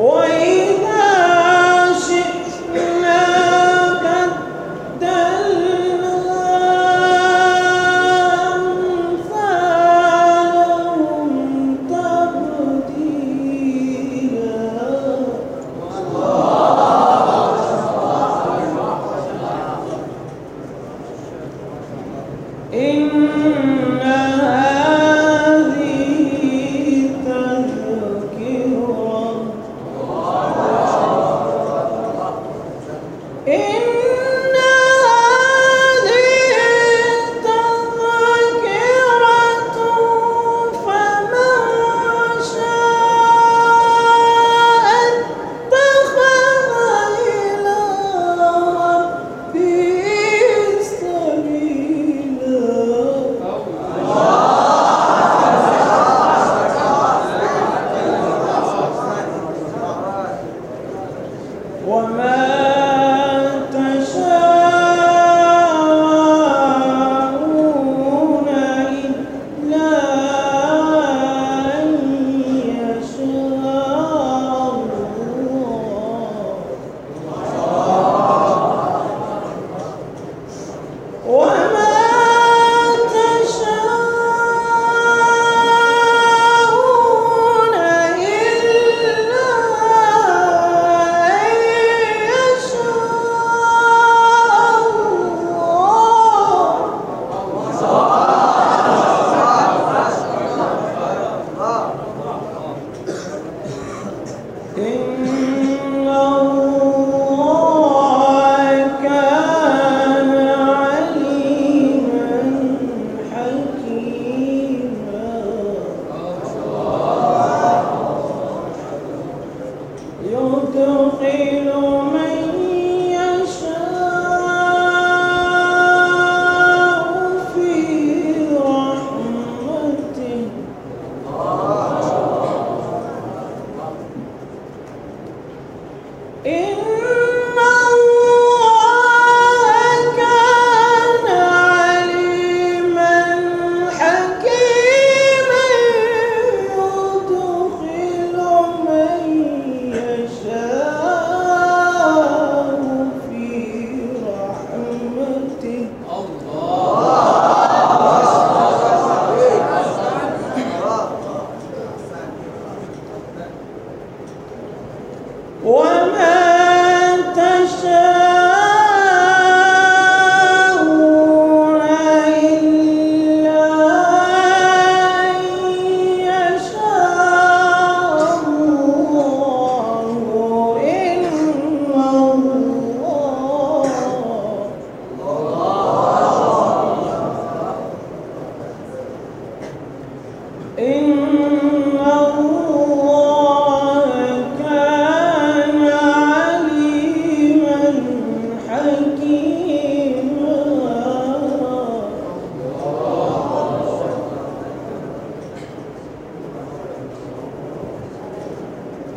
Oi!